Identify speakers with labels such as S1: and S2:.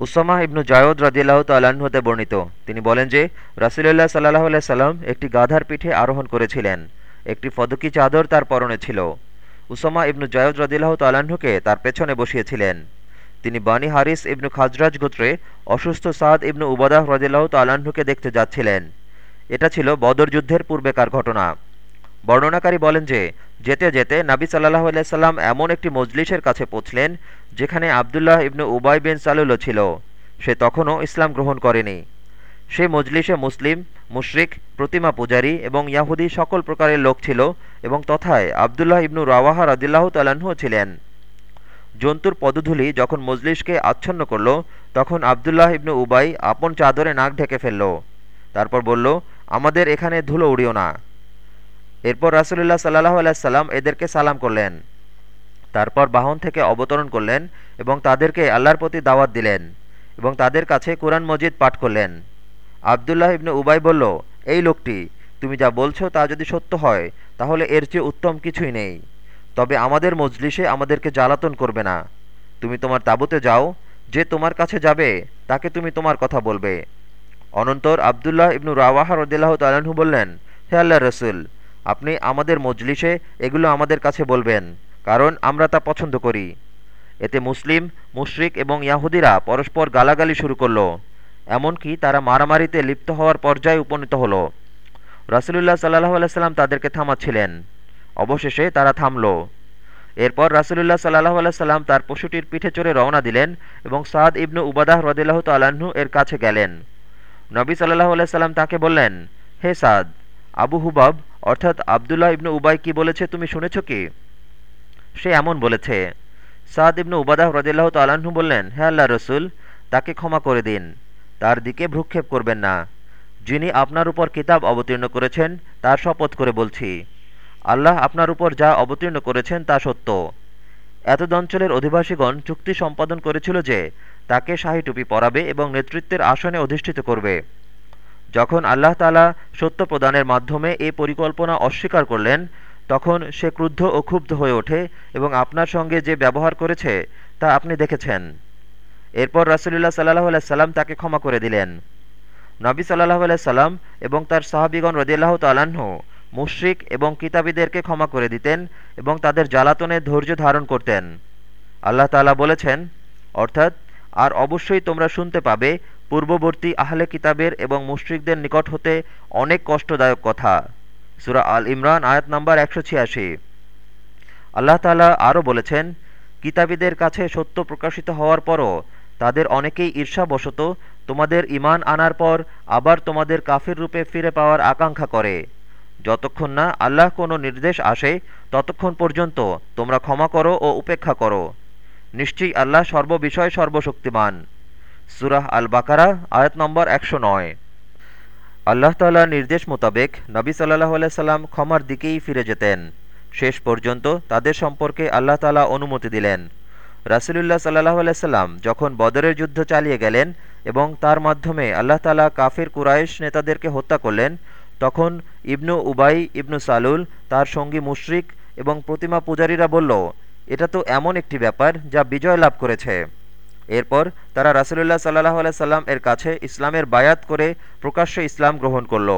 S1: Osama ইবনু জায়দ রদিল্লাহ তাল্লাহ্ন হতে বর্ণিত। তিনি বলেন যে, রাসুলুল্লাহ সাল্লাহ আল্লাহ সাল্লাম একটি গাধার পিঠে আরোহণ করেছিলেন। একটি ফদকি চাদর তার পরনে ছিল। উসামা ইবনু জায়দ রদিল্লাহ তাল্লাহ্নকে তার পেছনে বসিয়েছিলেন। তিনি বানি হারিস ইবনু খাজরাজ গোত্রে অসুস্থ সাদ ইবনু উবাদাহ রদিল্লাহ তাল্লাহ্নকে দেখতে যাচ্ছিলেন। এটা ছিল বদর যুদ্ধের পূর্বেকার ঘটনা। বর্ণনাকারী বলেন যে, যেতে যেতে নাবি সাল্লাহ সাল্লাম এমন একটি মজলিসের কাছে পৌঁছলেন, যেখানে আবদুল্লাহ ইবনু উবাই বিন সালুল ছিল। সে তখনও ইসলাম গ্রহণ করেনি। সে মজলিসে মুসলিম, মুশরিক, প্রতিমা পূজারী এবং ইয়াহুদি সকল প্রকারের লোক ছিল এবং তথায় আবদুল্লাহ ইবনু রাওয়াহা রদিল্লাহ তালাহু ছিলেন। জন্তুর পদধূলি যখন মজলিসকে আচ্ছন্ন করল, তখন আবদুল্লাহ ইবনু উবাই আপন চাদরে নাক ঢেকে ফেলল। তারপর বলল, আমাদের এখানে ধুলো উড়িও না। এরপর রাসুলুল্লাহ সাল্লাহ আলাইসাল্লাম এদেরকে সালাম করলেন। তারপর বাহন থেকে অবতরণ করলেন এবং তাদেরকে আল্লাহর প্রতি দাওয়াত দিলেন এবং তাদের কাছে কোরআন মজিদ পাঠ করলেন। আবদুল্লাহ ইবনু উবাই বলল, এই লোকটি, তুমি যা বলছো তা যদি সত্য হয়, তাহলে এর চেয়ে উত্তম কিছুই নেই। তবে আমাদের মজলিসে আমাদেরকে জ্বালাতন করবে না। তুমি তোমার তাবুতে যাও, যে তোমার কাছে যাবে, তাকে তুমি তোমার কথা বলবে। অনন্তর আবদুল্লাহ ইবনু রাওয়াহা রদিল্লাহ তালাহু বললেন, হে আল্লাহ রসুল আপনি আমাদের মজলিসে এগুলো আমাদের কাছে বলবেন, কারণ আমরা তা পছন্দ করি। এতে মুসলিম, মুশরিক এবং ইয়াহুদিরা পরস্পর গালাগালি শুরু করল, এমনকি তারা মারামারিতে লিপ্ত হওয়ার পর্যায়ে উপনীত হল। রাসুলুল্লাহ সাল্লাহ আলাইসাল্লাম তাদেরকে থামাচ্ছিলেন। অবশেষে তারা থামল। এরপর রাসুলুল্লাহ সাল্লাহ আলাইসাল্লাম তার পশুটির পিঠে চড়ে রওনা দিলেন এবং সাদ ইবনু উবাদাহ রদিল্লাহ তাল্লাহ্ন এর কাছে গেলেন। নবী সাল্লাহ আলাইসাল্লাম তাকে বললেন, হে সাদ, আবু হুবাব অর্থাৎ আবদুল্লাহ ইবনু উবাই কি বলেছে তুমি শুনেছ কি? সে এমন বলেছে, সাদ ইবনু উবাদাহ রদিল্লাহ তাল্লাহ্ন বললেন, হে আল্লাহ রসুল, তাকে ক্ষমা করে দিন, তার দিকে ভ্রুক্ষেপ করবেন না। যিনি আপনার উপর কিতাব অবতীর্ণ করেছেন, তার শপথ করে বলছি, আল্লাহ আপনার উপর যা অবতীর্ণ করেছেন তা সত্য। এতদ অঞ্চলের অধিবাসীগণ চুক্তি সম্পাদন করেছিল যে, তাকে শাহী টুপি পরাবে এবং নেতৃত্বের আসনে অধিষ্ঠিত করবে। যখন আল্লাহ তালা সত্য প্রদানের মাধ্যমে এ পরিকল্পনা অস্বীকার করলেন, তখন সে ক্রুদ্ধ ও ক্ষুব্ধ হয়ে ওঠে এবং আপনার সঙ্গে যে ব্যবহার করেছে তা আপনি দেখেছেন। এরপর রাসুলুল্লাহ সাল্লাহ সাল্লাম তাকে ক্ষমা করে দিলেন। নবী সাল্লাহ সাল্লাম এবং তার সাহাবিগণ রদিয়াল্লাহ তালাহ মুশরিক এবং কিতাবীদেরকে ক্ষমা করে দিতেন এবং তাদের জ্বালাতনে ধৈর্য ধারণ করতেন। আল্লাহ তালা বলেছেন, অর্থাৎ, আর অবশ্যই তোমরা শুনতে পাবে পূর্ববর্তী আহলে কিতাবের এবং মুশরিকদের নিকট হতে অনেক কষ্টদায়ক কথা। সুরা আল ইমরান, আয়াত নম্বর একশো ছিয়াশি। আল্লাহ তালা আরও বলেছেন, কিতাবীদের কাছে সত্য প্রকাশিত হওয়ার পরও তাদের অনেকেই ঈর্ষাবশত তোমাদের ইমান আনার পর আবার তোমাদের কাফির রূপে ফিরে পাওয়ার আকাঙ্ক্ষা করে। যতক্ষণ না আল্লাহ কোনো নির্দেশ আসে, ততক্ষণ পর্যন্ত তোমরা ক্ষমা করো ও উপেক্ষা করো। নিশ্চয়ই আল্লাহ সর্ববিষয় সর্বশক্তিমান। সুরাহ আল বাকারা আয়াত নম্বর একশো নয়। আল্লাহ তাল্লাহ নির্দেশ মোতাবেক নবী সাল্লাহ সাল্লাম ক্ষমার দিকেই ফিরে যেতেন। শেষ পর্যন্ত তাদের সম্পর্কে আল্লাহ তালা অনুমতি দিলেন। রাসুলুল্লাহ সাল্লাহ সাল্লাম যখন বদরের যুদ্ধ চালিয়ে গেলেন এবং তার মাধ্যমে আল্লাহ তালা কাফির কুরাইশ নেতাদেরকে হত্যা করলেন, তখন ইবনু উবাই, ইবনু সালুল, তার সঙ্গী মুশরিক এবং প্রতিমা পূজারীরা বলল, এটা তো এমন একটি ব্যাপার যা বিজয় লাভ করেছে। এরপর তারা রাসুলুল্লাহ সাল্লাহ সাল্লাম এর কাছে ইসলামের বায়াত করে প্রকাশ্য ইসলাম গ্রহণ করল।